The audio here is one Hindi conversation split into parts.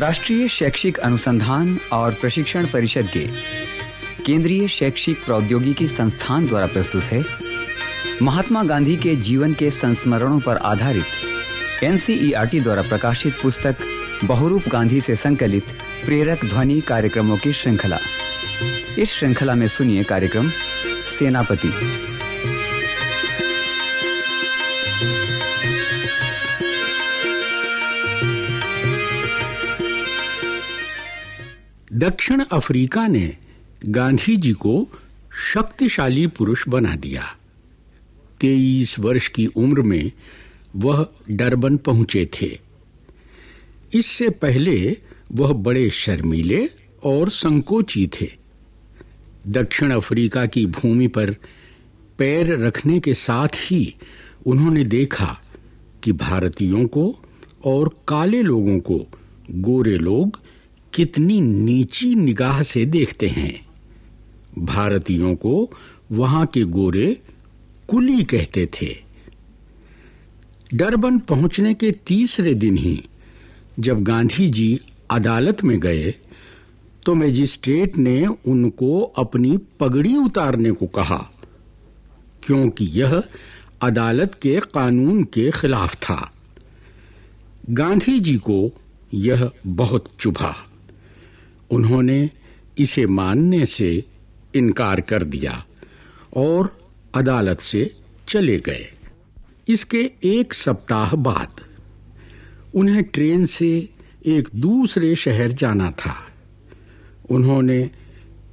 राष्ट्रीय शैक्षिक अनुसंधान और प्रशिक्षण परिषद के केंद्रीय शैक्षिक प्रौद्योगिकी संस्थान द्वारा प्रस्तुत है। महात्मा गांधी के जीवन के संस्मरणों पर आधारित एनसीईआरटी द्वारा प्रकाशित पुस्तक बहुरूप गांधी से संकलित प्रेरक ध्वनि कार्यक्रमों की श्रृंखला। इस श्रृंखला में सुनिए कार्यक्रम सेनापति। दक्षिण अफ्रीका ने गांधी जी को शक्तिशाली पुरुष बना दिया। तेईस वर्ष की उम्र में वह डरबन पहुँचे थे। इससे पहले वह बड़े शर्मीले और संकोची थे। दक्षिण अफ्रीका की भूमि पर पैर रखने के साथ ही उन्होंने देखा कि भारतीयों को और काले लोगों को गोरे लोग कितनी नीची निगाह से देखते हैं। भारतीयों को वहाँ के गोरे कुली कहते थे। डरबन पहुँचने के तीसरे दिन ही, जब गांधी जी अदालत में गए तो मैजिस्ट्रेट ने उनको अपनी पगड़ी उतारने को कहा, क्योंकि यह अदालत के कानून के खिलाफ था। गांधी जी को यह बहुत चुभा। उन्होंने इसे मानने से इनकार कर दिया और अदालत से चले गए। इसके एक सप्ताह बाद उन्हें ट्रेन से एक दूसरे शहर जाना था। उन्होंने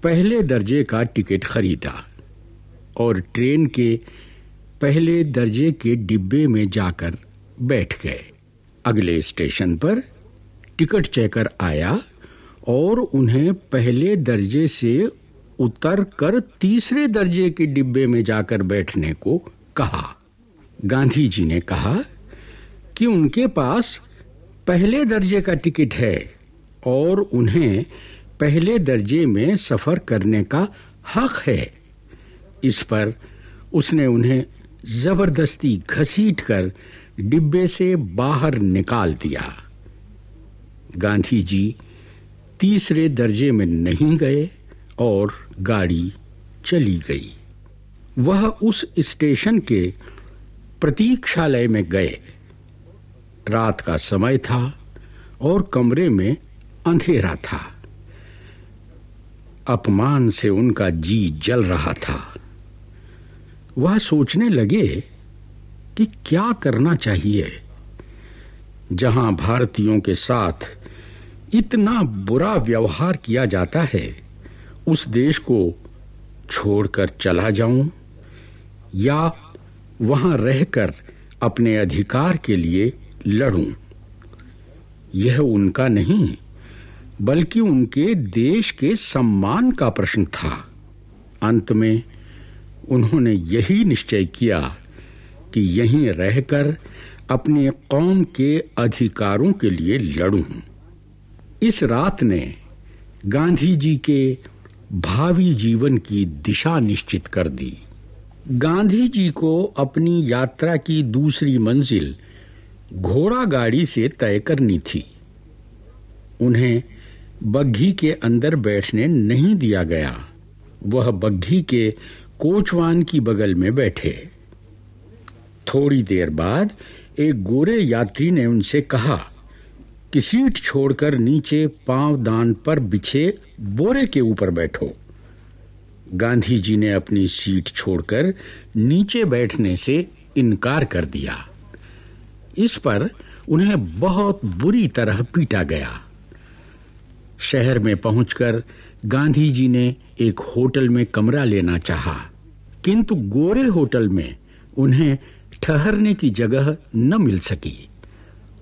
पहले दर्जे का टिकट खरीदा और ट्रेन के पहले दर्जे के डिब्बे में जाकर बैठ गए। अगले स्टेशन पर टिकट चेकर आया और उन्हें पहले दर्जे से उतर कर तीसरे दर्जे के डिब्बे में जाकर बैठने को कहा। गांधी जी ने कहा कि उनके पास पहले दर्जे का टिकट है और उन्हें पहले दर्जे में सफ़र करने का हक है। इस पर उसने उन्हें ज़बरदस्ती घसीटकर डिब्बे से बाहर निकाल दिया। गांधी जी तीसरे दर्जे में नहीं गए और गाड़ी चली गई। वह उस स्टेशन के प्रतीक्षालय में गए। रात का समय था और कमरे में अंधेरा था। अपमान से उनका जी जल रहा था। वह सोचने लगे कि क्या करना चाहिए। जहाँ भारतीयों के साथ इतना बुरा व्यवहार किया जाता है, उस देश को छोड़कर चला जाऊँ, या वहाँ रहकर अपने अधिकार के लिए लड़ूं। यह उनका नहीं, बल्कि उनके देश के सम्मान का प्रश्न था। अंत में उन्होंने यही निश्चय किया कि यहीं रहकर अपने कौम के अधिकारों के लिए लड़ूं। इस रात ने गांधी जी के भावी जीवन की दिशा निश्चित कर दी। गांधी जी को अपनी यात्रा की दूसरी मंजिल घोड़ा गाड़ी से तय करनी थी। उन्हें बग्घी के अंदर बैठने नहीं दिया गया। वह बग्घी के कोचवान की बगल में बैठे। थोड़ी देर बाद एक गोरे यात्री ने उनसे कहा कि सीट छोड़कर नीचे पाँव दान पर बिछे बोरे के ऊपर बैठो। गांधी जी ने अपनी सीट छोड़कर नीचे बैठने से इनकार कर दिया। इस पर उन्हें बहुत बुरी तरह पीटा गया। शहर में पहुंचकर गांधी जी ने एक होटल में कमरा लेना चाहा, किंतु गोरे होटल में उन्हें ठहरने की जगह न मिल सकी।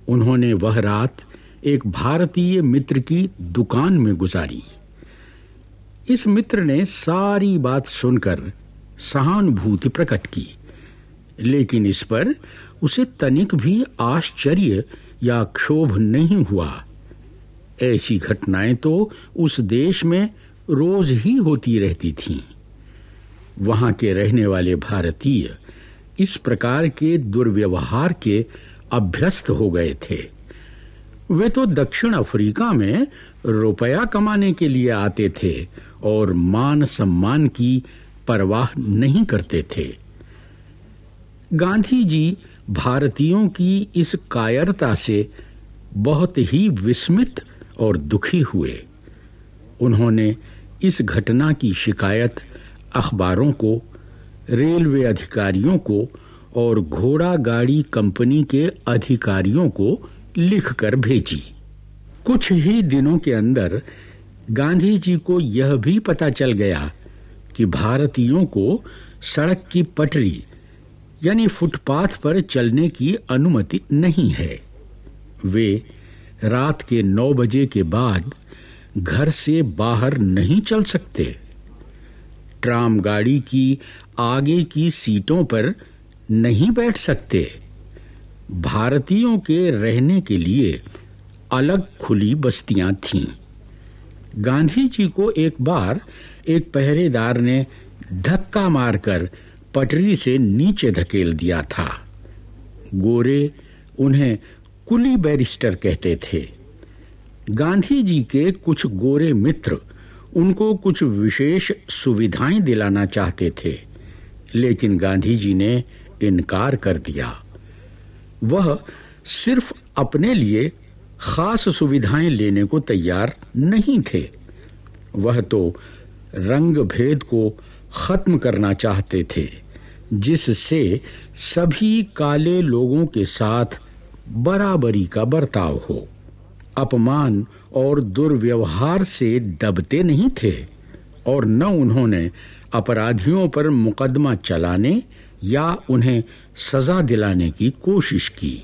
उन्होंने वह रात एक भारतीय मित्र की दुकान में गुजारी। इस मित्र ने सारी बात सुनकर सहानुभूति प्रकट की, लेकिन इस पर उसे तनिक भी आश्चर्य या क्षोभ नहीं हुआ। ऐसी घटनाएँ तो उस देश में रोज ही होती रहती थीं। वहाँ के रहने वाले भारतीय इस प्रकार के दुर्व्यवहार के अभ्यस्त हो गए थे। वे तो दक्षिण अफ्रीका में रुपया कमाने के लिए आते थे और मान सम्मान की परवाह नहीं करते थे। गांधी जी भारतीयों की इस कायरता से बहुत ही विस्मित और दुखी हुए। उन्होंने इस घटना की शिकायत अखबारों को, रेलवे अधिकारियों को और घोड़ा गाड़ी कंपनी के अधिकारियों को लिखकर भेजी। कुछ ही दिनों के अंदर गांधी जी को यह भी पता चल गया कि भारतीयों को सड़क की पटरी, यानी फुटपाथ पर चलने की अनुमति नहीं है। वे रात के नौ बजे के बाद घर से बाहर नहीं चल सकते। ट्राम गाड़ी की आगे की सीटों पर नहीं बैठ सकते। भारतीयों के रहने के लिए अलग खुली बस्तियाँ थीं। गांधी जी को एक बार एक पहरेदार ने धक्का मारकर पटरी से नीचे धकेल दिया था। गोरे उन्हें कुली बैरिस्टर कहते थे। गांधी जी के कुछ गोरे मित्र उनको कुछ विशेष सुविधाएँ दिलाना चाहते थे, लेकिन गांधी जी ने इनकार कर दिया। वह सिर्फ़ अपने लिए खास सुविधाएँ लेने को तैयार नहीं थे। वह तो रंग भेद को खत्म करना चाहते थे, जिससे सभी काले लोगों के साथ बराबरी का बर्ताव हो। अपमान और दुर्व्यवहार से दबते नहीं थे, और न उन्होंने अपराधियों पर मुकदमा चलाने या उन्हें सजा दिलाने की कोशिश की।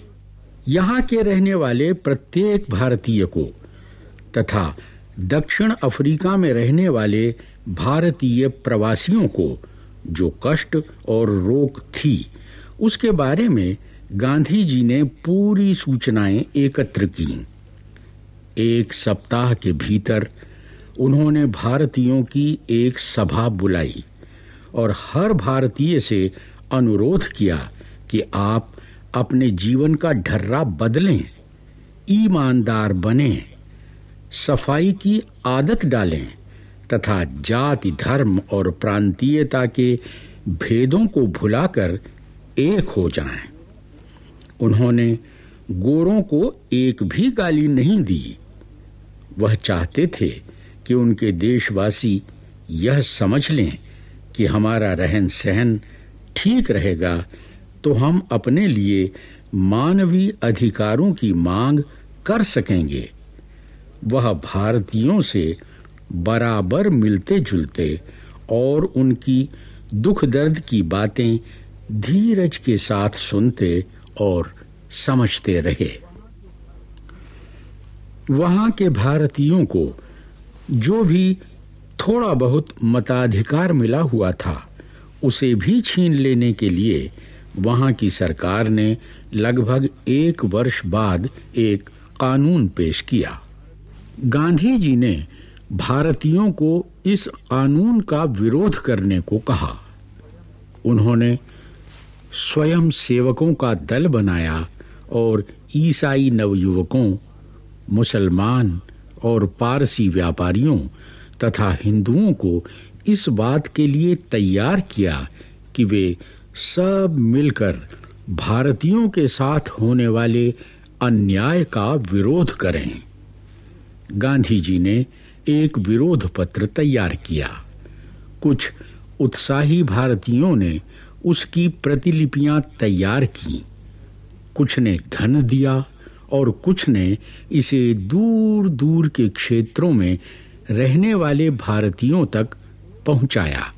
यहाँ के रहने वाले प्रत्येक भारतीय को तथा दक्षिण अफ्रीका में रहने वाले भारतीय प्रवासियों को जो कष्ट और रोक थी, उसके बारे में गांधी जी ने पूरी सूचनाएँ एकत्र की। एक सप्ताह के भीतर उन्होंने भारतीयों की एक सभा बुलाई और हर भारतीय से अनुरोध किया कि आप अपने जीवन का ढर्रा बदलें, ईमानदार बने, सफ़ाई की आदत डालें, तथा जाति, धर्म और प्रांतीयता के भेदों को भुलाकर एक हो जाएँ। उन्होंने गोरों को एक भी गाली नहीं दी वह चाहते थे कि उनके देशवासी यह समझ लें कि हमारा रहन सहन ठीक रहेगा तो हम अपने लिए मानवीय अधिकारों की मांग कर सकेंगे। वह भारतीयों से बराबर मिलते जुलते और उनकी दुख दर्द की बातें धीरज के साथ सुनते और समझते रहे। वहाँ के भारतीयों को जो भी थोड़ा बहुत मताधिकार मिला हुआ था, उसे भी छीन लेने के लिए वहाँ की सरकार ने लगभग एक वर्ष बाद एक कानून पेश किया। गांधी जी ने भारतीयों को इस कानून का विरोध करने को कहा। उन्होंने स्वयं सेवकों का दल बनाया और ईसाई नवयुवकों, मुसलमान और पारसी व्यापारियों तथा हिंदुओं को इस बात के लिए तैयार किया कि वे सब मिलकर भारतीयों के साथ होने वाले अन्याय का विरोध करें। गांधी जी ने एक विरोध पत्र तैयार किया। कुछ उत्साही भारतीयों ने उसकी प्रतिलिपियाँ तैयार की। कुछ ने धन दिया और कुछ ने इसे दूर दूर के क्षेत्रों में रहने वाले भारतीयों तक पहुँचाया।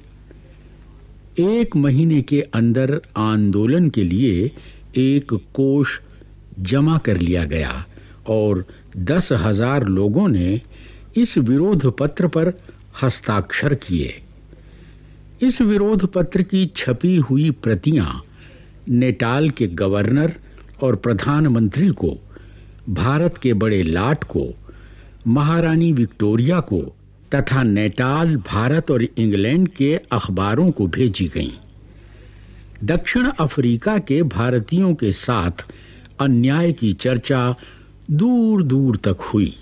एक महीने के अंदर आंदोलन के लिए एक कोष जमा कर लिया गया और दस हज़ार लोगों ने इस विरोध पत्र पर हस्ताक्षर किए। इस विरोध पत्र की छपी हुई प्रतियाँ नेटाल के गवर्नर और प्रधानमंत्री को, भारत के बड़े लाट को, महारानी विक्टोरिया को तथा नेटाल, भारत और इंग्लैंड के अखबारों को भेजी गईं। दक्षिण अफ्रीका के भारतीयों के साथ अन्याय की चर्चा दूर दूर तक हुई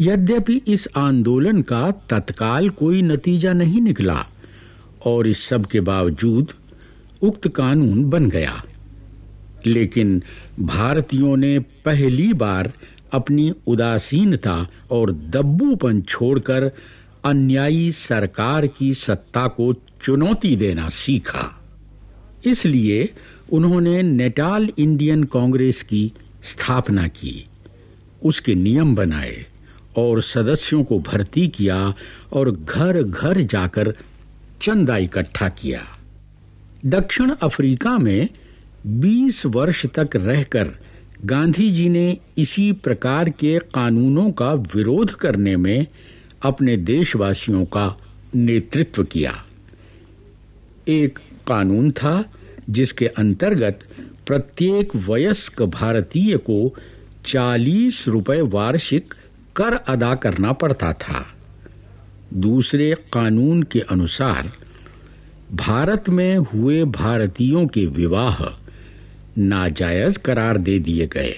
यद्यपि इस आंदोलन का तत्काल कोई नतीजा नहीं निकला, और इस सब के बावजूद उक्त कानून बन गया लेकिन भारतीयों ने पहली बार अपनी उदासीनता और दब्बूपन छोड़कर अन्यायी सरकार की सत्ता को चुनौती देना सीखा। इसलिए उन्होंने नेटाल इंडियन कांग्रेस की स्थापना की, उसके नियम बनाए और सदस्यों को भर्ती किया और घर घर जाकर चंदा इकट्ठा किया। दक्षिण अफ्रीका में 20 वर्ष तक रहकर गांधी जी ने इसी प्रकार के कानूनों का विरोध करने में अपने देशवासियों का नेतृत्व किया। एक कानून था जिसके अंतर्गत प्रत्येक वयस्क भारतीय को 40 रुपए वार्षिक कर अदा करना पड़ता था। दूसरे कानून के अनुसार भारत में हुए भारतीयों के विवाह नाजायज करार दे दिए गए।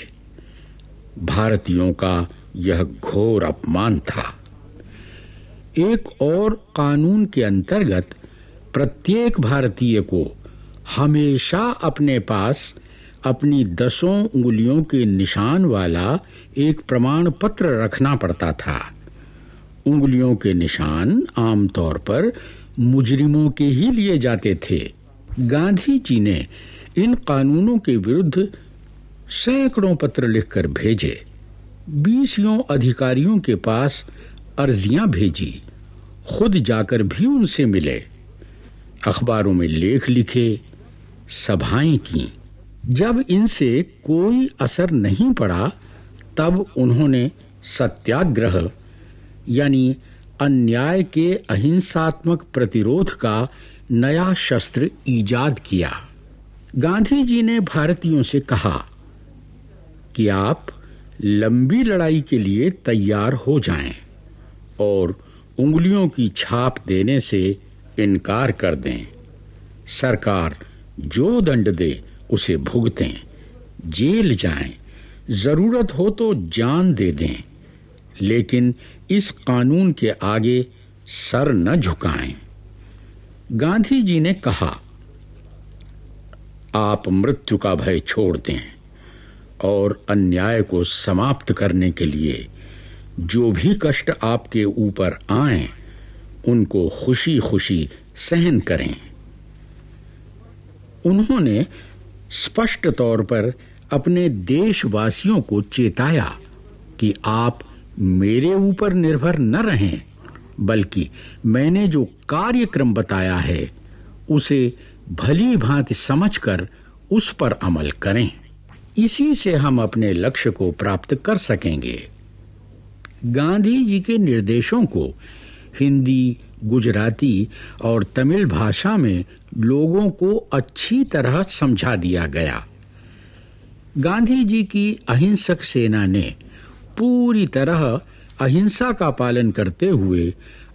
भारतीयों का यह घोर अपमान था। एक और कानून के अंतर्गत प्रत्येक भारतीय को हमेशा अपने पास अपनी दसों उंगलियों के निशान वाला एक प्रमाण पत्र रखना पड़ता था। उंगलियों के निशान आमतौर पर मुजरिमों के ही लिए जाते थे। गांधी जी ने इन कानूनों के विरुद्ध सैकड़ों पत्र लिखकर भेजे। बीसियों अधिकारियों के पास अर्जियाँ भेजी। खुद जाकर भी उनसे मिले। अखबारों में लेख लिखे, सभाएँ की। जब इनसे कोई असर नहीं पड़ा, तब उन्होंने सत्याग्रह, यानी अन्याय के अहिंसात्मक प्रतिरोध का नया शस्त्र ईजाद किया। गांधी जी ने भारतीयों से कहा कि आप लंबी लड़ाई के लिए तैयार हो जाएँ और उंगलियों की छाप देने से इनकार कर दें। सरकार जो दंड दे, उसे भुगतें। जेल जाएँ। ज़रूरत हो तो जान दे दें। लेकिन इस कानून के आगे सर न झुकाएँ। गांधी जी ने कहा आप मृत्यु का भय छोड़ दें और अन्याय को समाप्त करने के लिए जो भी कष्ट आपके ऊपर आए, उनको खुशी खुशी सहन करें। उन्होंने स्पष्ट तौर पर अपने देशवासियों को चेताया कि आप मेरे ऊपर निर्भर न रहें, बल्कि मैंने जो कार्यक्रम बताया है, उसे भली भांति समझकर उस पर अमल करें। इसी से हम अपने लक्ष्य को प्राप्त कर सकेंगे। गांधी जी के निर्देशों को हिंदी, गुजराती और तमिल भाषा में लोगों को अच्छी तरह समझा दिया गया। गांधी जी की अहिंसक सेना ने पूरी तरह अहिंसा का पालन करते हुए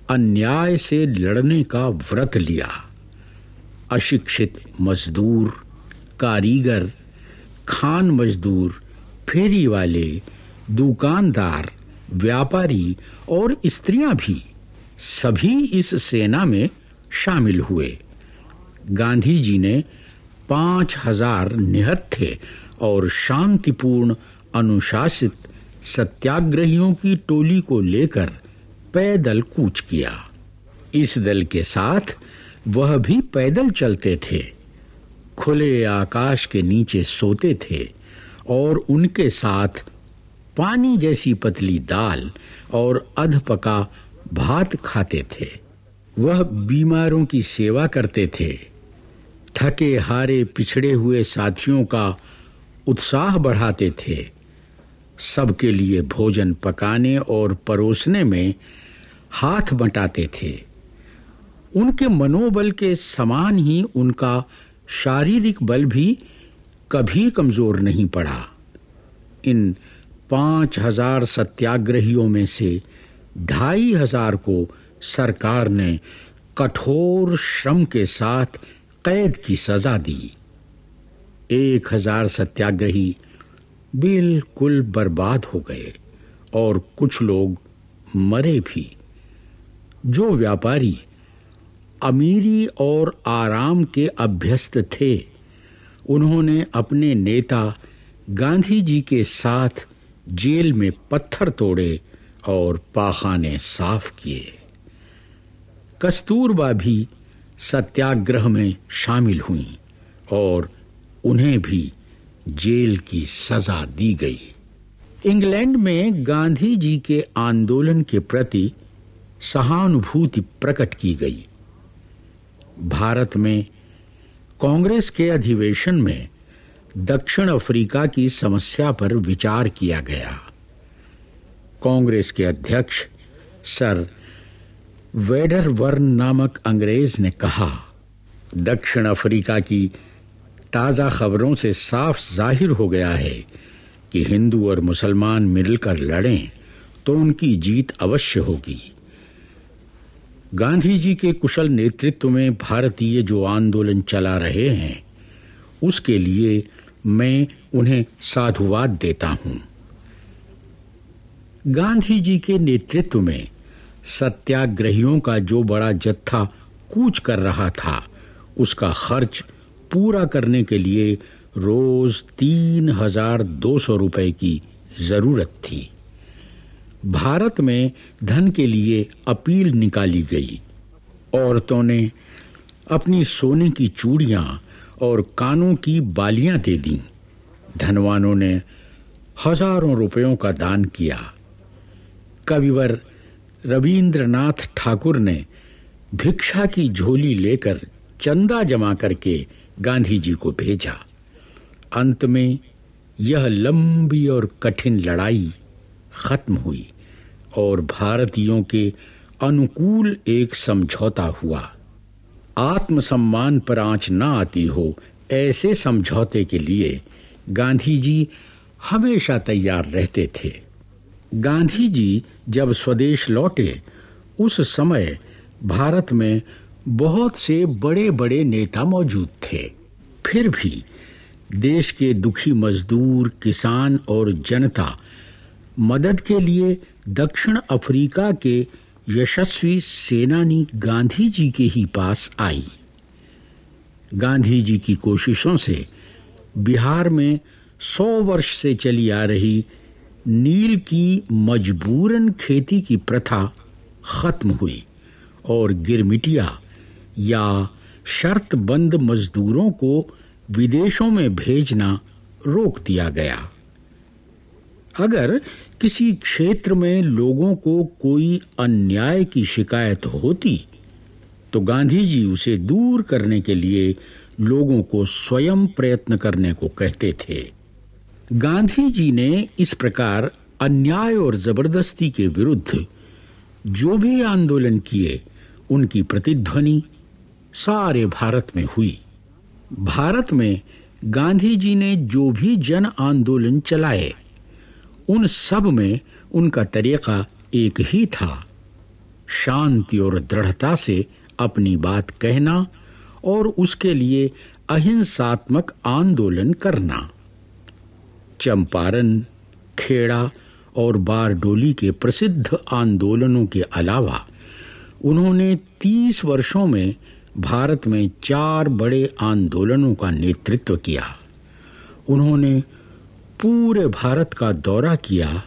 अन्याय से लड़ने का व्रत लिया। अशिक्षित मजदूर, कारीगर, खान मजदूर, फेरी वाले, दुकानदार, व्यापारी और स्त्रियाँ भी सभी इस सेना में शामिल हुए। गांधी जी ने पाँच हज़ार और शांतिपूर्ण, अनुशासित, सत्याग्रहियों की टोली को लेकर पैदल कूच किया। इस दल के साथ वह भी पैदल चलते थे। खुले आकाश के नीचे सोते थे और उनके साथ पानी जैसी पतली दाल और अधपका भात खाते थे। वह बीमारों की सेवा करते थे। थके हारे पिछड़े हुए साथियों का उत्साह बढ़ाते थे। सबके लिए भोजन पकाने और परोसने में हाथ बंटाते थे। उनके मनोबल के समान ही उनका शारीरिक बल भी कभी कमज़ोर नहीं पड़ा। इन पाँच हज़ार सत्याग्रहियों में से ढाई हज़ार को सरकार ने कठोर श्रम के साथ कैद की सजा दी। एक हज़ार सत्याग्रही बिल्कुल बर्बाद हो गए और कुछ लोग मरे भी। जो व्यापारी अमीरी और आराम के अभ्यस्त थे। उन्होंने अपने नेता गांधी जी के साथ जेल में पत्थर तोड़े और पाखाने साफ़ किए। कस्तूरबा भी सत्याग्रह में शामिल हुई और उन्हें भी जेल की सजा दी गई। इंग्लैंड में गांधी जी के आंदोलन के प्रति सहानुभूति प्रकट की गई। भारत में कांग्रेस के अधिवेशन में दक्षिण अफ्रीका की समस्या पर विचार किया गया। कांग्रेस के अध्यक्ष सर वेडर वर्न नामक अंग्रेज़ ने कहा, दक्षिण अफ्रीका की ताज़ा खबरों से साफ़ ज़ाहिर हो गया है कि हिंदू और मुसलमान मिलकर लड़ें तो उनकी जीत अवश्य होगी। गांधी जी के कुशल नेतृत्व में भारतीय जो आंदोलन चला रहे हैं, उसके लिए मैं उन्हें साधुवाद देता हूँ। गांधी जी के नेतृत्व में सत्याग्रहियों का जो बड़ा जत्था कूच कर रहा था, उसका खर्च पूरा करने के लिए रोज तीन हज़ार दो सौ रुपए की ज़रूरत थी। भारत में धन के लिए अपील निकाली गई। औरतों ने अपनी सोने की चूड़ियाँ और कानों की बालियाँ दे दी। धनवानों ने हज़ारों रुपयों का दान किया। कविवर रविंद्रनाथ ठाकुर ने भिक्षा की झोली लेकर चंदा जमा करके गांधी जी को भेजा। अंत में यह लंबी और कठिन लड़ाई खत्म हुई। और भारतीयों के अनुकूल एक समझौता हुआ। आत्मसम्मान पर आँच न आती हो ऐसे समझौते के लिए गांधी जी हमेशा तैयार रहते थे। गांधी जी जब स्वदेश लौटे, उस समय भारत में बहुत से बड़े बड़े नेता मौजूद थे। फिर भी देश के दुखी मजदूर, किसान और जनता मदद के लिए दक्षिण अफ्रीका के यशस्वी सेनानी गांधी जी के ही पास आई। गांधी जी की कोशिशों से बिहार में सौ वर्ष से चली आ रही नील की मजबूरन खेती की प्रथा खत्म हुई और गिरमिटिया या शर्त बंद मजदूरों को विदेशों में भेजना रोक दिया गया। अगर किसी क्षेत्र में लोगों को कोई अन्याय की शिकायत होती तो गांधी जी उसे दूर करने के लिए लोगों को स्वयं प्रयत्न करने को कहते थे। गांधी जी ने इस प्रकार अन्याय और ज़बरदस्ती के विरुद्ध जो भी आंदोलन किए, उनकी प्रतिध्वनि सारे भारत में हुई। भारत में गांधी जी ने जो भी जन आंदोलन चलाए उन सब में उनका तरीका एक ही था। शांति और दृढ़ता से अपनी बात कहना और उसके लिए अहिंसात्मक आंदोलन करना। चंपारण, खेड़ा और बारडोली के प्रसिद्ध आंदोलनों के अलावा उन्होंने 30 वर्षों में भारत में चार बड़े आंदोलनों का नेतृत्व किया। उन्होंने पूरे भारत का दौरा किया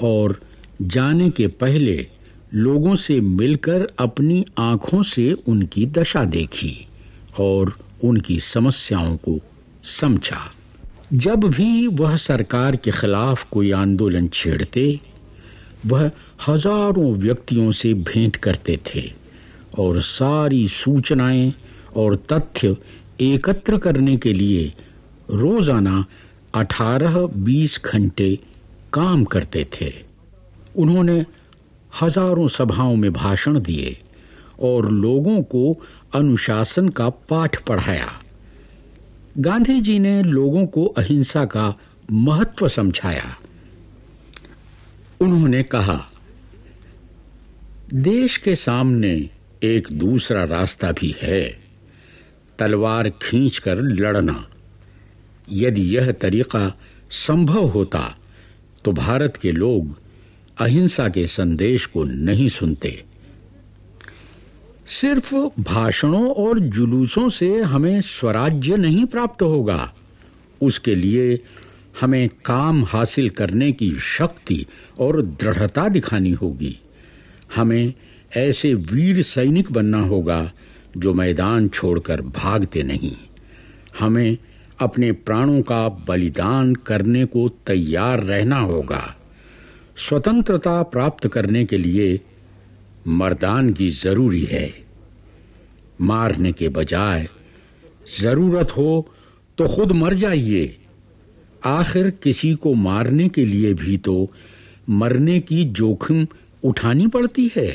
और जाने के पहले लोगों से मिलकर अपनी आँखों से उनकी दशा देखी और उनकी समस्याओं को समझा। जब भी वह सरकार के खिलाफ कोई आंदोलन छेड़ते, वह हज़ारों व्यक्तियों से भेंट करते थे और सारी सूचनाएँ और तथ्य एकत्र करने के लिए रोज़ाना अठारह बीस घंटे काम करते थे। उन्होंने हज़ारों सभाओं में भाषण दिए और लोगों को अनुशासन का पाठ पढ़ाया। गांधी जी ने लोगों को अहिंसा का महत्व समझाया। उन्होंने कहा, देश के सामने एक दूसरा रास्ता भी है। तलवार खींचकर लड़ना यदि यह तरीका संभव होता तो भारत के लोग अहिंसा के संदेश को नहीं सुनते। सिर्फ़ भाषणों और जुलूसों से हमें स्वराज्य नहीं प्राप्त होगा। उसके लिए हमें काम हासिल करने की शक्ति और दृढ़ता दिखानी होगी। हमें ऐसे वीर सैनिक बनना होगा, जो मैदान छोड़कर भागते नहीं। हमें अपने प्राणों का बलिदान करने को तैयार रहना होगा। स्वतंत्रता प्राप्त करने के लिए मर्दान की ज़रूरी है। मारने के बजाय ज़रूरत हो तो खुद मर जाइए। आखिर किसी को मारने के लिए भी तो मरने की जोखिम उठानी पड़ती है।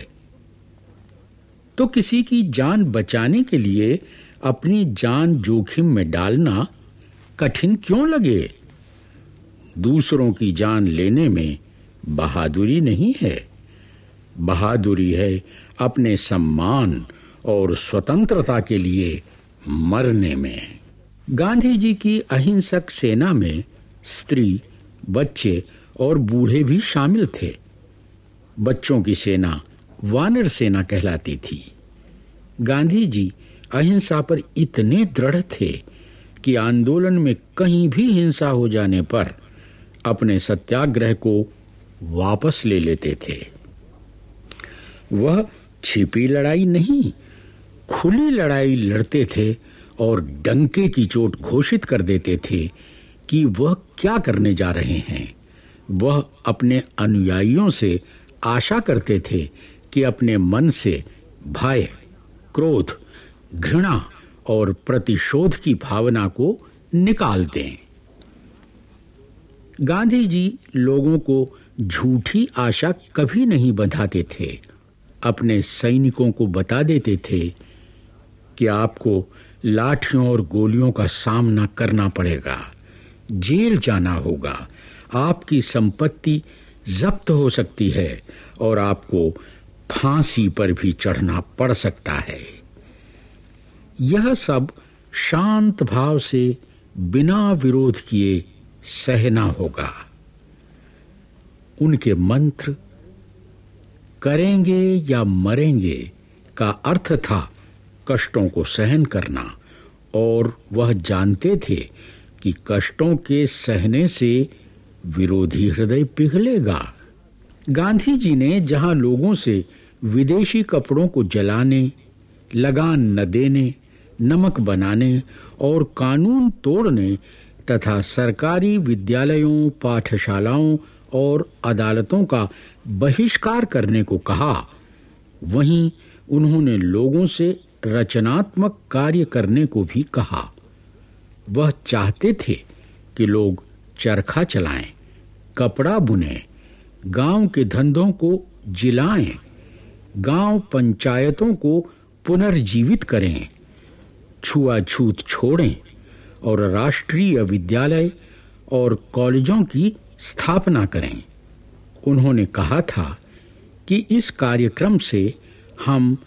तो किसी की जान बचाने के लिए अपनी जान जोखिम में डालना कठिन क्यों लगे? दूसरों की जान लेने में बहादुरी नहीं है। बहादुरी है अपने सम्मान और स्वतंत्रता के लिए मरने में। गांधी जी की अहिंसक सेना में स्त्री, बच्चे और बूढ़े भी शामिल थे। बच्चों की सेना वानर सेना कहलाती थी। गांधी जी अहिंसा पर इतने दृढ़ थे कि आंदोलन में कहीं भी हिंसा हो जाने पर अपने सत्याग्रह को वापस ले लेते थे। वह छिपी लड़ाई नहीं, खुली लड़ाई लड़ते थे और डंके की चोट घोषित कर देते थे कि वह क्या करने जा रहे हैं। वह अपने अनुयायियों से आशा करते थे कि अपने मन से भय, क्रोध, घृणा और प्रतिशोध की भावना को निकाल दें। गांधी जी लोगों को झूठी आशा कभी नहीं बंधाते थे। अपने सैनिकों को बता देते थे कि आपको लाठियों और गोलियों का सामना करना पड़ेगा। जेल जाना होगा। आपकी संपत्ति जब्त हो सकती है और आपको फांसी पर भी चढ़ना पड़ सकता है। यह सब शांत भाव से बिना विरोध किए सहना होगा। उनके मंत्र, करेंगे या मरेंगे का अर्थ था कष्टों को सहन करना, और वह जानते थे कि कष्टों के सहने से विरोधी हृदय पिघलेगा। गांधी जी ने जहाँ लोगों से विदेशी कपड़ों को जलाने, लगान न देने नमक बनाने और कानून तोड़ने तथा सरकारी विद्यालयों पाठशालाओं और अदालतों का बहिष्कार करने को कहा। वहीं उन्होंने लोगों से रचनात्मक कार्य करने को भी कहा। वह चाहते थे कि लोग चरखा चलाएँ, कपड़ा बुने गाँव के धंधों को जिलाएँ, गाँव पंचायतों को पुनर्जीवित करें छुआछूत छोड़ें और राष्ट्रीय विद्यालय और कॉलेजों की स्थापना करें। उन्होंने कहा था कि इस कार्यक्रम से हम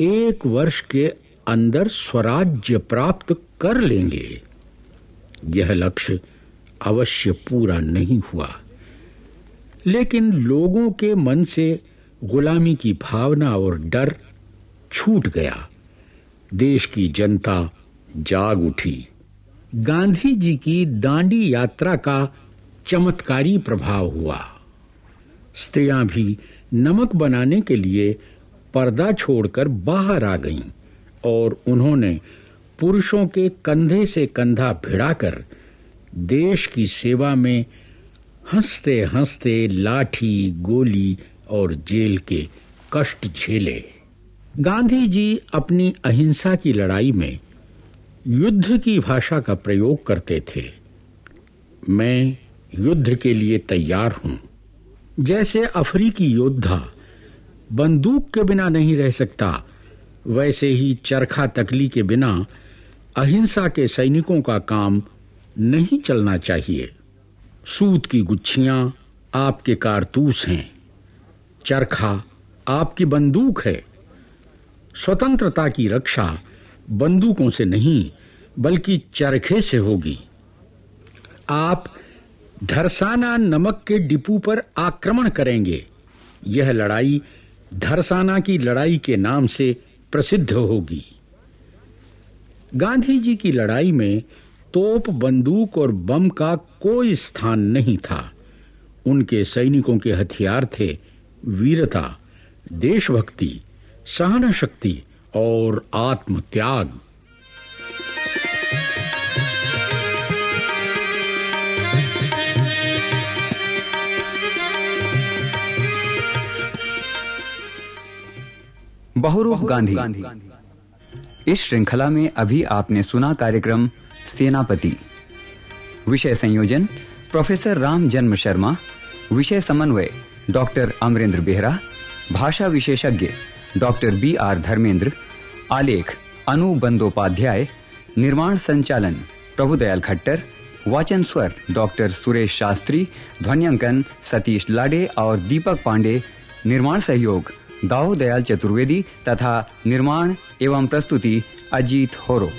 एक वर्ष के अंदर स्वराज्य प्राप्त कर लेंगे। यह लक्ष्य अवश्य पूरा नहीं हुआ। लेकिन लोगों के मन से गुलामी की भावना और डर छूट गया। देश की जनता जाग उठी। गांधी जी की दांडी यात्रा का चमत्कारी प्रभाव हुआ। स्त्रियाँ भी नमक बनाने के लिए पर्दा छोड़कर बाहर आ गईं और उन्होंने पुरुषों के कंधे से कंधा भिड़ाकर देश की सेवा में हँसते हँसते लाठी, गोली और जेल के कष्ट झेले। गांधी जी अपनी अहिंसा की लड़ाई में युद्ध की भाषा का प्रयोग करते थे। मैं युद्ध के लिए तैयार हूँ। जैसे अफ्रीकी योद्धा बंदूक के बिना नहीं रह सकता, वैसे ही चरखा तकली के बिना अहिंसा के सैनिकों का काम नहीं चलना चाहिए। सूत की गुच्छियाँ आपके कारतूस हैं। चरखा आपकी बंदूक है। स्वतंत्रता की रक्षा बंदूकों से नहीं, बल्कि चरखे से होगी। आप धरसाना नमक के डिपू पर आक्रमण करेंगे। यह लड़ाई धरसाना की लड़ाई के नाम से प्रसिद्ध होगी। गांधी जी की लड़ाई में तोप, बंदूक और बम का कोई स्थान नहीं था। उनके सैनिकों के हथियार थे वीरता, देशभक्ति सहन शक्ति और आत्म त्याग बहुरूप गांधी। इस श्रृंखला में अभी आपने सुना कार्यक्रम सेनापति। विषय संयोजन प्रोफेसर राम जन्म शर्मा। विषय समन्वय डॉक्टर अमरेंद्र बेहरा। भाषा विशेषज्ञ डॉक्टर बी आर धर्मेंद्र, आलेख अनु बंदोपाध्याय, निर्माण संचालन प्रभुदयाल खट्टर, वाचन स्वर डॉक्टर सुरेश शास्त्री, ध्वनियांकन सतीश लाडे और दीपक पांडे, निर्माण सहयोग दाऊ दयाल चतुर्वेदी तथा निर्माण एवं प्रस्तुति अजीत होरो।